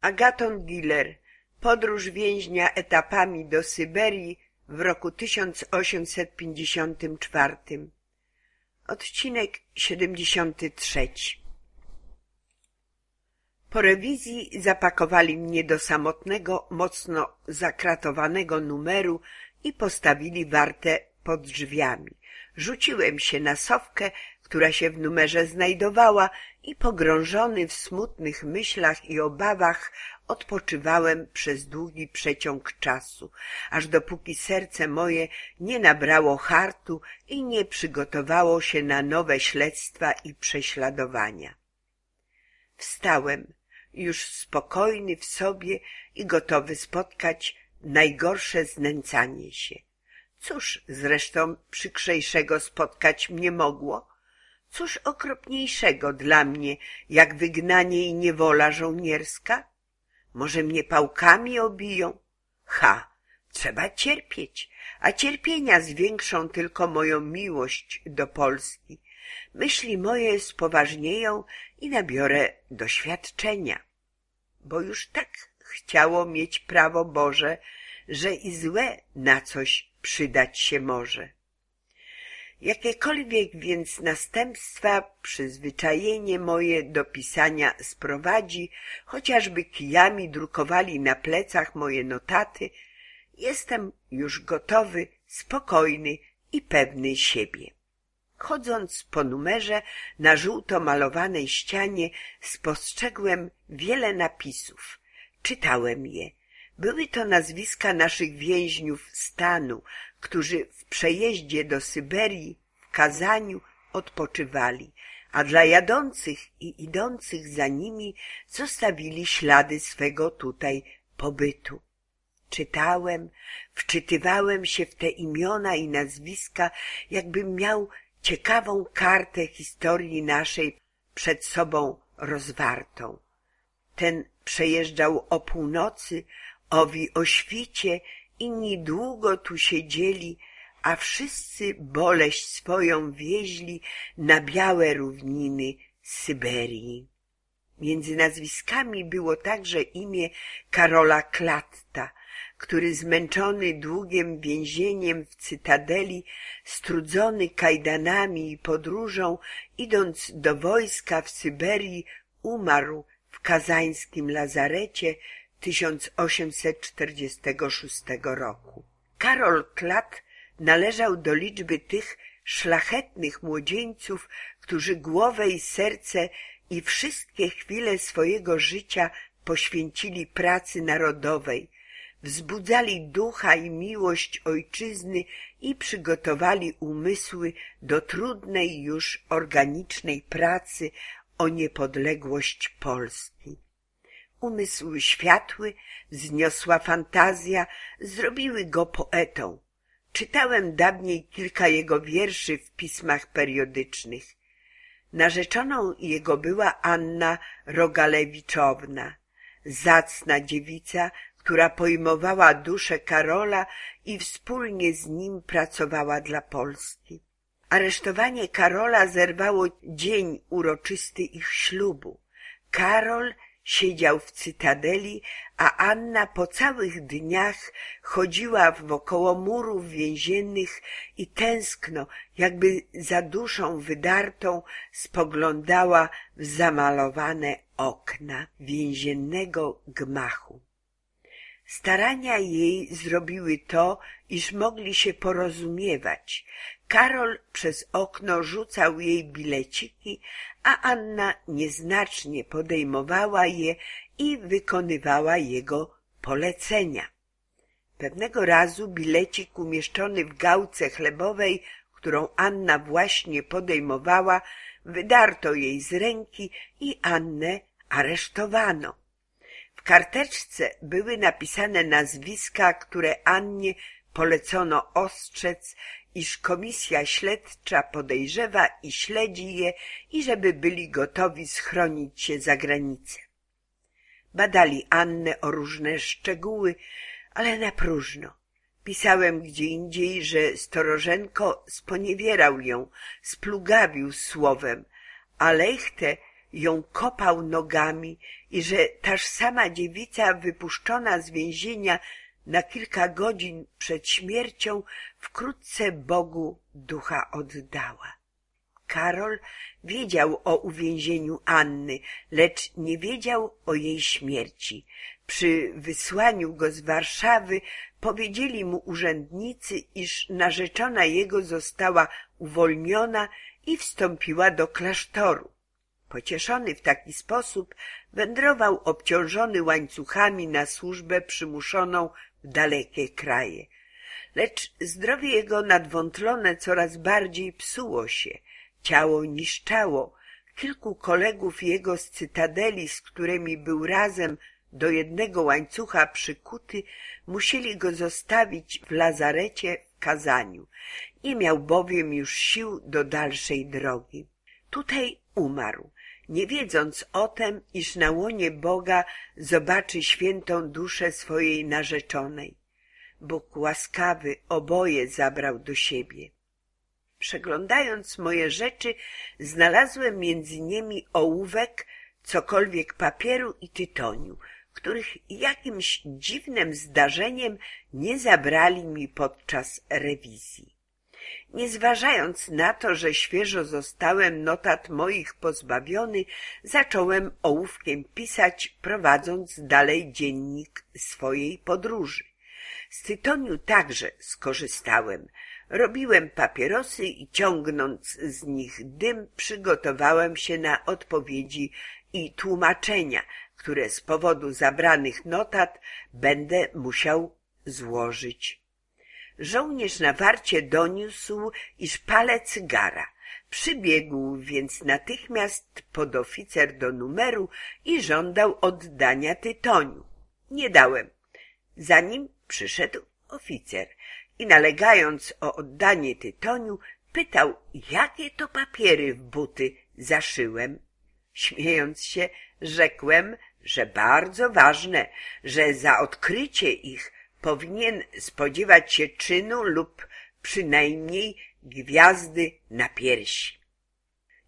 Agaton Giller Podróż więźnia etapami do Syberii w roku 1854 Odcinek 73 Po rewizji zapakowali mnie do samotnego, mocno zakratowanego numeru i postawili wartę pod drzwiami. Rzuciłem się na sowkę, która się w numerze znajdowała i pogrążony w smutnych myślach i obawach odpoczywałem przez długi przeciąg czasu, aż dopóki serce moje nie nabrało hartu i nie przygotowało się na nowe śledztwa i prześladowania. Wstałem, już spokojny w sobie i gotowy spotkać najgorsze znęcanie się. Cóż zresztą przykrzejszego spotkać mnie mogło? Cóż okropniejszego dla mnie, jak wygnanie i niewola żołnierska? Może mnie pałkami obiją? Ha! Trzeba cierpieć, a cierpienia zwiększą tylko moją miłość do Polski. Myśli moje spoważnieją i nabiorę doświadczenia. Bo już tak chciało mieć prawo Boże, że i złe na coś przydać się może. Jakiekolwiek więc następstwa przyzwyczajenie moje do pisania sprowadzi, chociażby kijami drukowali na plecach moje notaty, jestem już gotowy, spokojny i pewny siebie. Chodząc po numerze na żółto malowanej ścianie spostrzegłem wiele napisów. Czytałem je. Były to nazwiska naszych więźniów stanu, którzy w przejeździe do Syberii, w Kazaniu odpoczywali, a dla jadących i idących za nimi zostawili ślady swego tutaj pobytu. Czytałem, wczytywałem się w te imiona i nazwiska, jakbym miał ciekawą kartę historii naszej przed sobą rozwartą. Ten przejeżdżał o północy, owi o świcie inni długo tu siedzieli, a wszyscy boleść swoją wieźli na białe równiny Syberii. Między nazwiskami było także imię Karola Klatta, który zmęczony długim więzieniem w cytadeli, strudzony kajdanami i podróżą, idąc do wojska w Syberii, umarł w kazańskim lazarecie 1846 roku. Karol Klat należał do liczby tych szlachetnych młodzieńców, którzy głowę i serce i wszystkie chwile swojego życia poświęcili pracy narodowej, wzbudzali ducha i miłość ojczyzny i przygotowali umysły do trudnej już organicznej pracy o niepodległość Polski. Umysł światły, wzniosła fantazja zrobiły go poetą. Czytałem dawniej kilka jego wierszy w pismach periodycznych. Narzeczoną jego była Anna Rogalewiczowna, zacna dziewica, która pojmowała duszę Karola i wspólnie z nim pracowała dla Polski. Aresztowanie Karola zerwało dzień uroczysty ich ślubu. Karol siedział w cytadeli, a Anna po całych dniach chodziła wokoło murów więziennych i tęskno, jakby za duszą wydartą, spoglądała w zamalowane okna więziennego gmachu. Starania jej zrobiły to, iż mogli się porozumiewać. Karol przez okno rzucał jej bileciki, a Anna nieznacznie podejmowała je i wykonywała jego polecenia. Pewnego razu bilecik umieszczony w gałce chlebowej, którą Anna właśnie podejmowała, wydarto jej z ręki i Annę aresztowano. W karteczce były napisane nazwiska, które Annie polecono ostrzec, iż komisja śledcza podejrzewa i śledzi je i żeby byli gotowi schronić się za granicę. Badali Annę o różne szczegóły, ale na próżno. Pisałem gdzie indziej, że Storożenko sponiewierał ją, splugawił słowem, a Lejchte ją kopał nogami i że taż sama dziewica wypuszczona z więzienia na kilka godzin przed śmiercią wkrótce Bogu ducha oddała. Karol wiedział o uwięzieniu Anny, lecz nie wiedział o jej śmierci. Przy wysłaniu go z Warszawy powiedzieli mu urzędnicy, iż narzeczona jego została uwolniona i wstąpiła do klasztoru. Pocieszony w taki sposób wędrował obciążony łańcuchami na służbę przymuszoną dalekie kraje. Lecz zdrowie jego nadwątlone coraz bardziej psuło się, ciało niszczało. Kilku kolegów jego z cytadeli, z którymi był razem do jednego łańcucha przykuty, musieli go zostawić w lazarecie w Kazaniu. Nie miał bowiem już sił do dalszej drogi. Tutaj umarł, nie wiedząc o tem, iż na łonie Boga zobaczy świętą duszę swojej narzeczonej. Bóg łaskawy oboje zabrał do siebie. Przeglądając moje rzeczy, znalazłem między nimi ołówek, cokolwiek papieru i tytoniu, których jakimś dziwnym zdarzeniem nie zabrali mi podczas rewizji. Nie zważając na to, że świeżo zostałem notat moich pozbawiony, zacząłem ołówkiem pisać, prowadząc dalej dziennik swojej podróży. Z tytoniu także skorzystałem. Robiłem papierosy i ciągnąc z nich dym, przygotowałem się na odpowiedzi i tłumaczenia, które z powodu zabranych notat będę musiał złożyć. Żołnierz na warcie doniósł, iż palę cygara. Przybiegł więc natychmiast podoficer do numeru i żądał oddania tytoniu. Nie dałem. Zanim przyszedł oficer i nalegając o oddanie tytoniu, pytał, jakie to papiery w buty zaszyłem. Śmiejąc się, rzekłem, że bardzo ważne, że za odkrycie ich powinien spodziewać się czynu lub przynajmniej gwiazdy na piersi.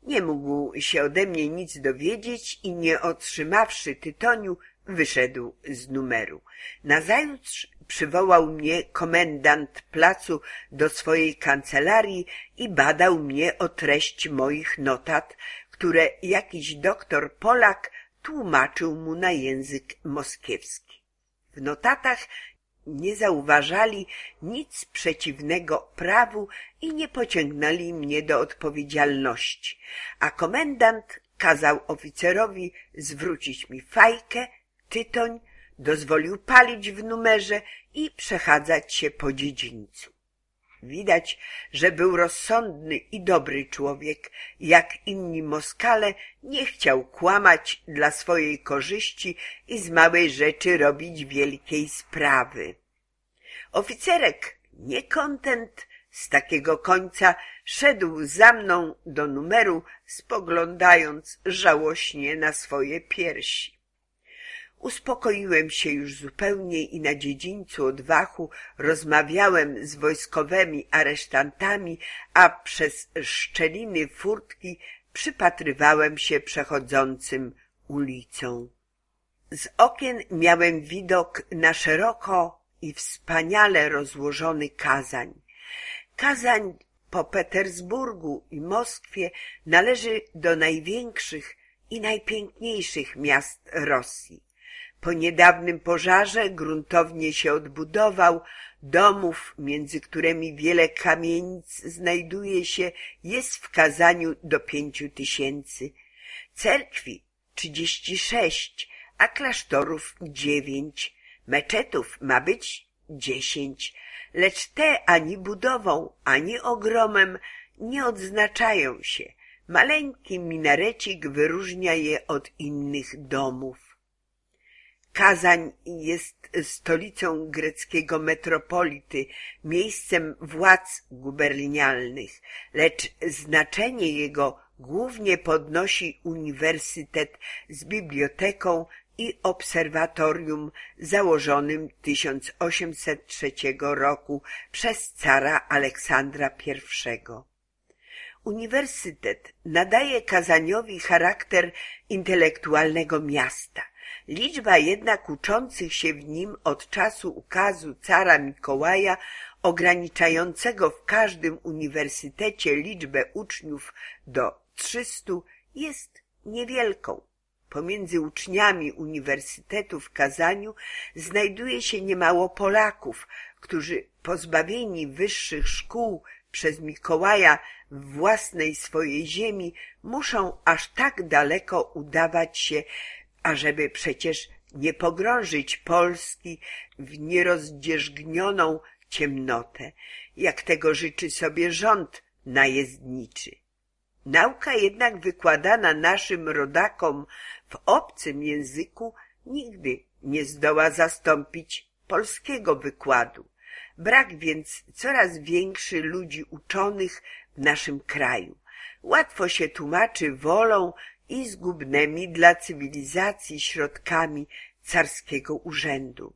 Nie mógł się ode mnie nic dowiedzieć i nie otrzymawszy tytoniu, wyszedł z numeru. Nazajutrz przywołał mnie komendant placu do swojej kancelarii i badał mnie o treść moich notat, które jakiś doktor Polak tłumaczył mu na język moskiewski. W notatach nie zauważali nic przeciwnego prawu i nie pociągnęli mnie do odpowiedzialności, a komendant kazał oficerowi zwrócić mi fajkę, tytoń, dozwolił palić w numerze i przechadzać się po dziedzińcu. Widać, że był rozsądny i dobry człowiek, jak inni Moskale nie chciał kłamać dla swojej korzyści i z małej rzeczy robić wielkiej sprawy. Oficerek, niekontent z takiego końca, szedł za mną do numeru, spoglądając żałośnie na swoje piersi. Uspokoiłem się już zupełnie i na dziedzińcu odwachu rozmawiałem z wojskowymi aresztantami, a przez szczeliny furtki przypatrywałem się przechodzącym ulicą. Z okien miałem widok na szeroko i wspaniale rozłożony Kazań. Kazań po Petersburgu i Moskwie należy do największych i najpiękniejszych miast Rosji. Po niedawnym pożarze gruntownie się odbudował, domów, między którymi wiele kamienic znajduje się, jest w Kazaniu do pięciu tysięcy, cerkwi trzydzieści sześć, a klasztorów dziewięć, meczetów ma być dziesięć, lecz te ani budową, ani ogromem nie odznaczają się. Maleńki minarecik wyróżnia je od innych domów. Kazań jest stolicą greckiego metropolity, miejscem władz gubernialnych, lecz znaczenie jego głównie podnosi uniwersytet z biblioteką i obserwatorium założonym 1803 roku przez cara Aleksandra I. Uniwersytet nadaje Kazaniowi charakter intelektualnego miasta. Liczba jednak uczących się w nim od czasu ukazu cara Mikołaja ograniczającego w każdym uniwersytecie liczbę uczniów do 300 jest niewielką. Pomiędzy uczniami Uniwersytetu w Kazaniu znajduje się niemało Polaków, którzy pozbawieni wyższych szkół przez Mikołaja w własnej swojej ziemi muszą aż tak daleko udawać się, ażeby przecież nie pogrążyć Polski w nierozdzierzgnioną ciemnotę, jak tego życzy sobie rząd najezdniczy. Nauka jednak wykładana naszym rodakom w obcym języku nigdy nie zdoła zastąpić polskiego wykładu. Brak więc coraz większy ludzi uczonych w naszym kraju. Łatwo się tłumaczy wolą i zgubnymi dla cywilizacji środkami carskiego urzędu.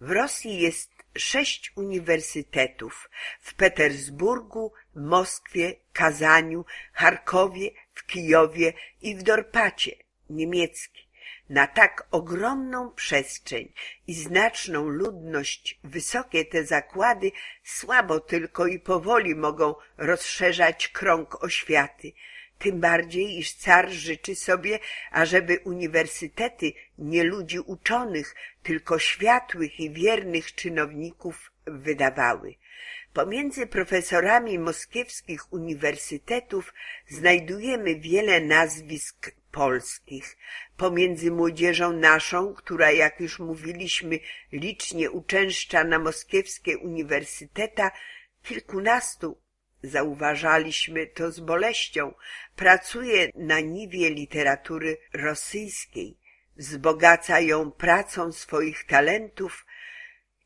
W Rosji jest sześć uniwersytetów w Petersburgu, Moskwie, Kazaniu, Charkowie, w Kijowie i w Dorpacie niemiecki. Na tak ogromną przestrzeń i znaczną ludność wysokie te zakłady słabo tylko i powoli mogą rozszerzać krąg oświaty, tym bardziej, iż car życzy sobie, ażeby uniwersytety nie ludzi uczonych, tylko światłych i wiernych czynowników wydawały. Pomiędzy profesorami moskiewskich uniwersytetów znajdujemy wiele nazwisk polskich. Pomiędzy młodzieżą naszą, która, jak już mówiliśmy, licznie uczęszcza na moskiewskie uniwersyteta, kilkunastu zauważaliśmy to z boleścią, pracuje na niwie literatury rosyjskiej, wzbogaca ją pracą swoich talentów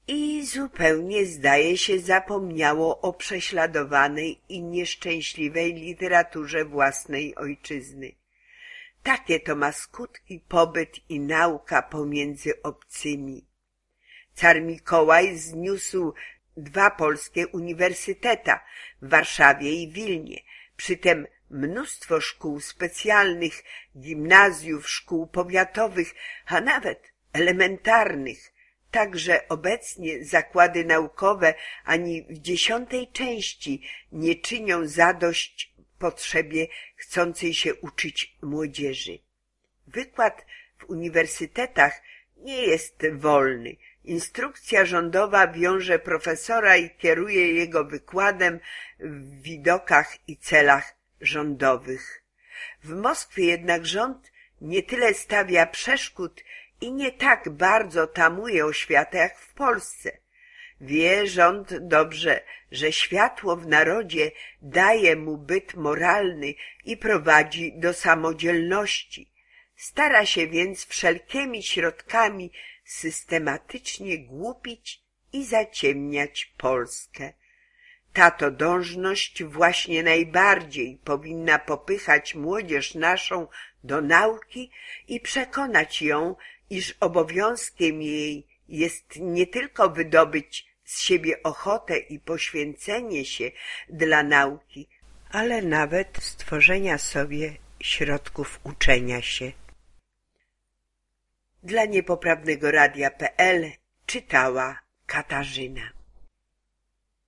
i zupełnie zdaje się zapomniało o prześladowanej i nieszczęśliwej literaturze własnej ojczyzny. Takie to ma skutki pobyt i nauka pomiędzy obcymi. Car Mikołaj zniósł dwa polskie uniwersyteta w Warszawie i Wilnie, przytem mnóstwo szkół specjalnych, gimnazjów, szkół powiatowych, a nawet elementarnych. Także obecnie zakłady naukowe ani w dziesiątej części nie czynią zadość potrzebie chcącej się uczyć młodzieży. Wykład w uniwersytetach nie jest wolny, Instrukcja rządowa wiąże profesora i kieruje jego wykładem w widokach i celach rządowych. W Moskwie jednak rząd nie tyle stawia przeszkód i nie tak bardzo tamuje oświatę jak w Polsce. Wie rząd dobrze, że światło w narodzie daje mu byt moralny i prowadzi do samodzielności. Stara się więc wszelkimi środkami systematycznie głupić i zaciemniać Polskę. Tato dążność właśnie najbardziej powinna popychać młodzież naszą do nauki i przekonać ją, iż obowiązkiem jej jest nie tylko wydobyć z siebie ochotę i poświęcenie się dla nauki, ale nawet stworzenia sobie środków uczenia się. Dla niepoprawnego radia.pl czytała Katarzyna.